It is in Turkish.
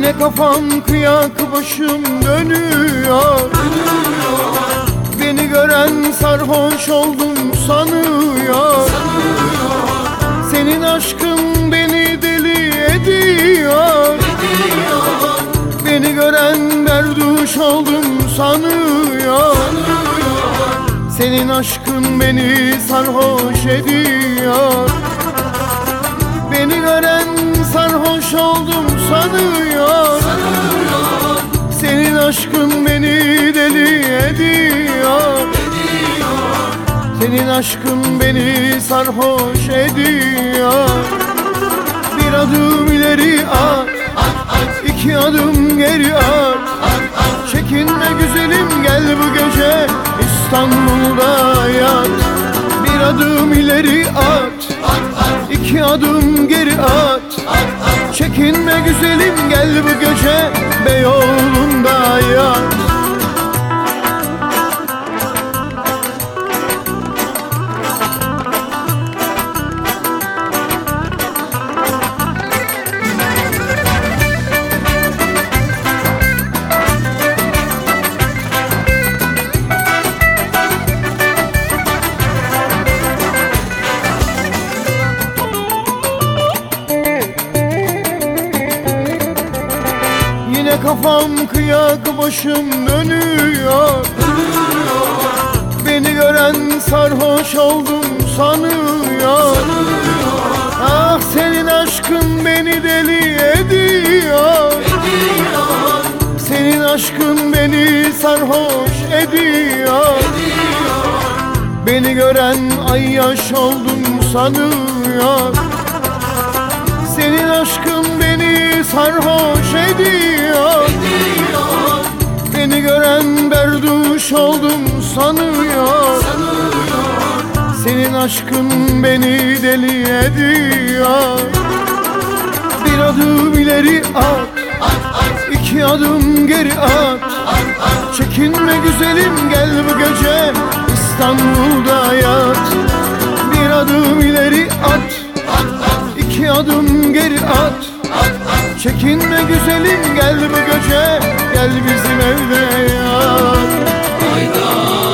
kafam kıyak başım dönüyor. Beni gören sarhoş oldum sanıyor. Senin aşkın beni deli ediyor. Beni gören berduş oldum sanıyor. Senin aşkın beni sarhoş ediyor. Beni gören sarhoş oldum sanıyor aşkın beni deli ediyor. Senin aşkın beni sarhoş ediyor. Bir adım ileri at iki adım geri at. Çekinme güzelim gel bu gece İstanbul'da yat. Bir adım ileri at iki adım geri at. Çekinme güzelim gel bu gece Beyoğlu'nda kafam kıyak başım dönüyor. Beni gören sarhoş oldum sanıyor. Ah senin aşkın beni deli ediyor. Senin aşkın beni sarhoş ediyor. Beni gören ay yaş oldum sanıyor senin aşkın beni sarhoş ediyor. Beni gören berduş oldum sanıyor. Senin aşkın beni deli ediyor. Bir adım ileri at iki adım geri at. Çekinme güzelim gel bu gece İstanbul'da yat. Bir adım ileri at iki adım geri at. At at Çekinme güzelim gel bu göçe Gel bizim evde yat. Hayda.